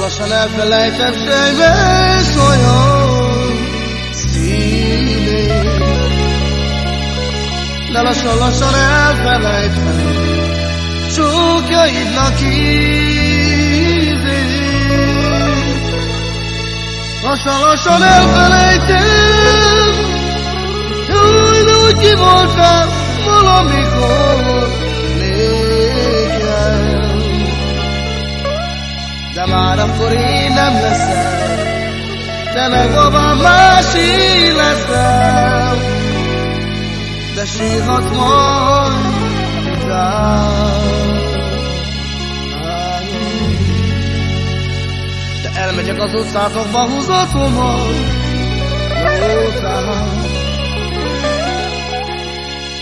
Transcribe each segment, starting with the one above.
lassan elfelejtem sejves olyan színét. De lassan-lassan elfelejtem csókjaidnak hívét. Lassan-lassan elfelejtem, hogy úgy ki voltál De már akkor én nem leszem, te meg abban másé leszel. De sírhat majd de elmegyek az utcátokba húzatommal,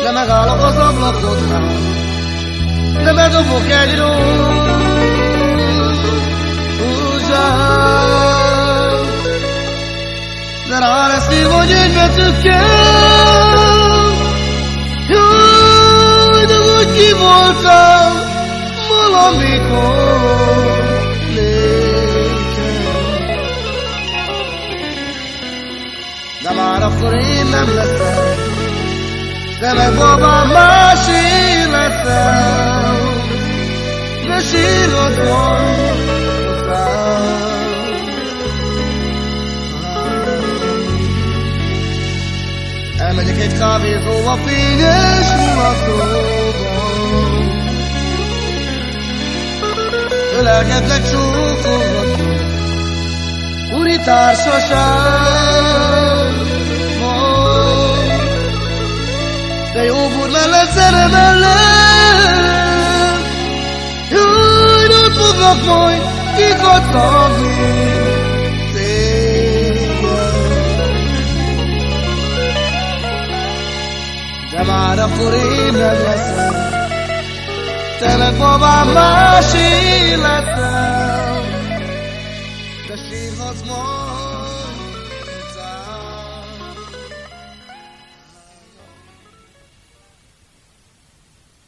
de megállok az ablakoknál, de bedobok egy rózsát, hogy egy betűkkel, ki voltam valamikor nékem. De már akkor én nem Elmegyek egy kávézóba fényes mulatóba ölelkedlek csókolgatom, Uri társaság. De jó búr mellett szeremellem, Jaj, nem foglak majd kikatagni, De már akkor én nem leszek, te meg babám